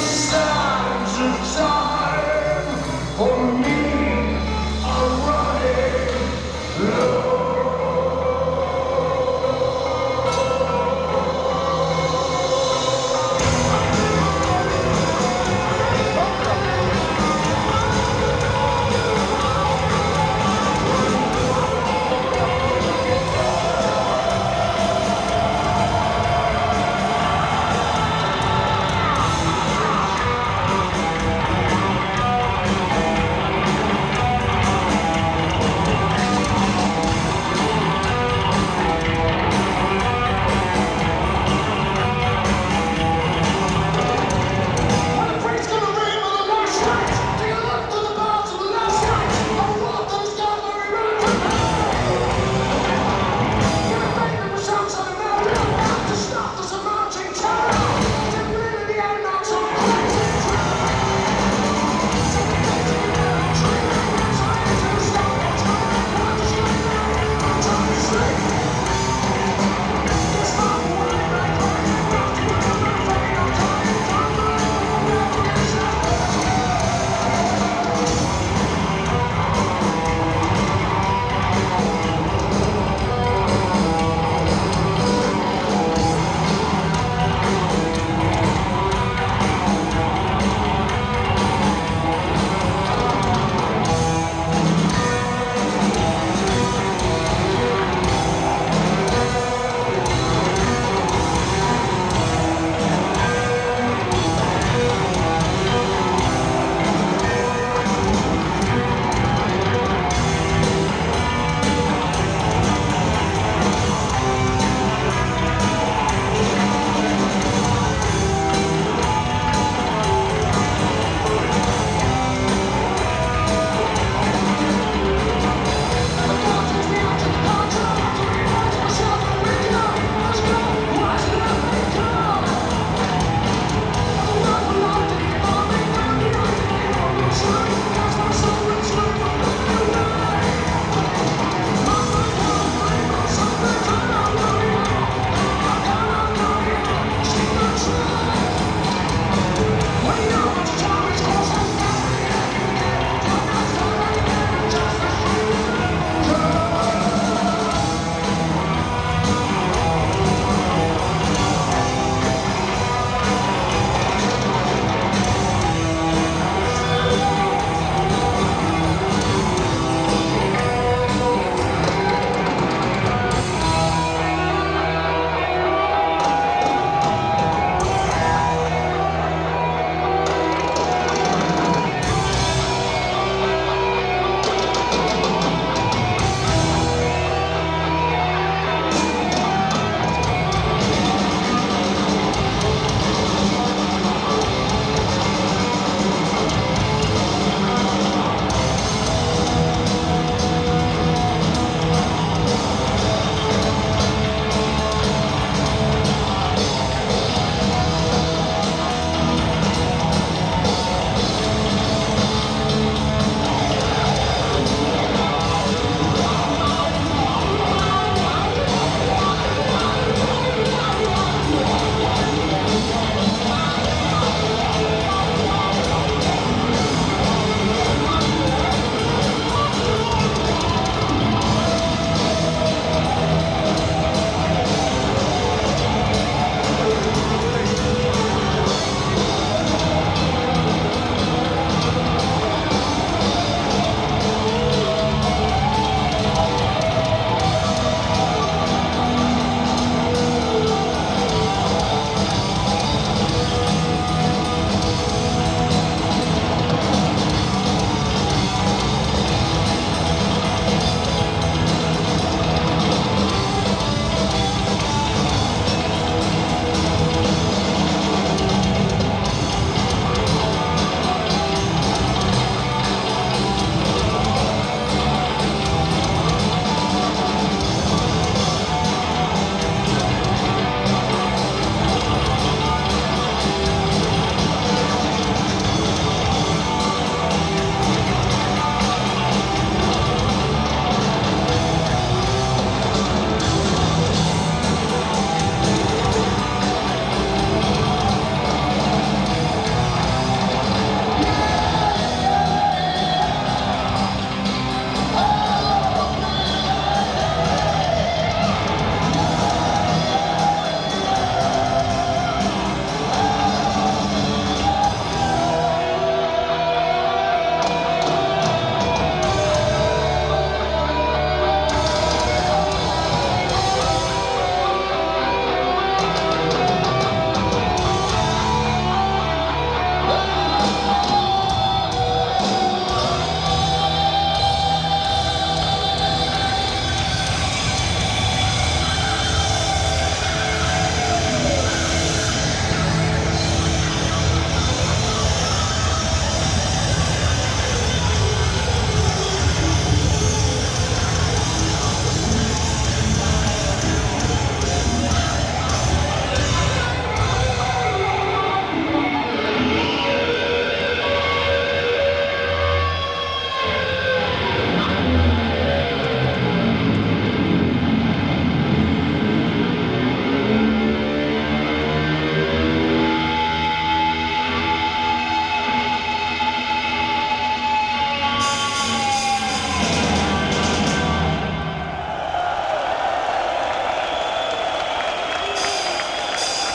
stop.